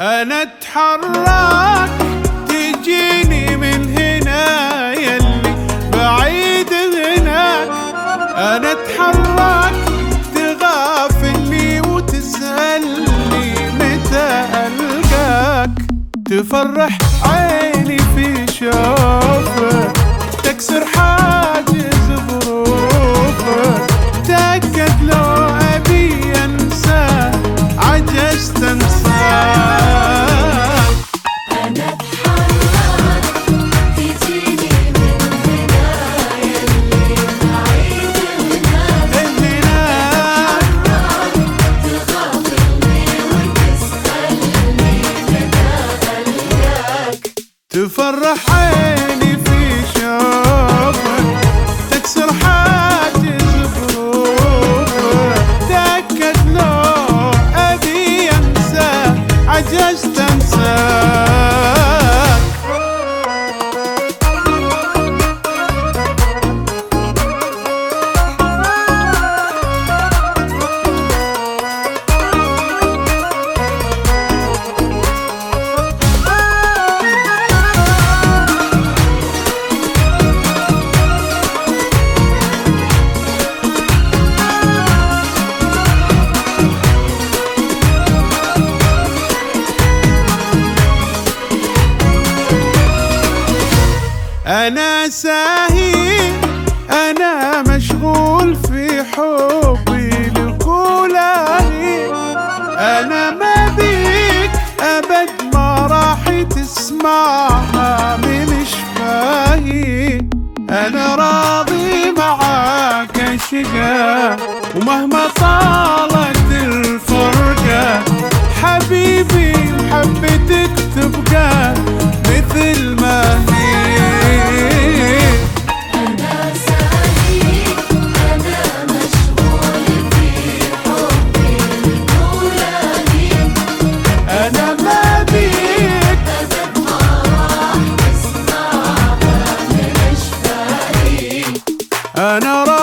أنا أتحرك تجيني من هنا يلي بعيد هناك. أنا أتحرك تغافلني وتسألني متى ألقاك. تفرح عيني في شوفك تكسر حاجز ظروفك. تأكد لو أبي أنسى عجزت أنساك. تفرح عيني في شوفك تكسر حاجز ظروفك تأكد لو أبي أنسى عجزت أنا ساهي أنا مشغول في حبي لكولاهي أنا ما بيك أبد ما راح تسمعها من شفاهي أنا راضي معاك أشقى ومهما صار أنا رأيت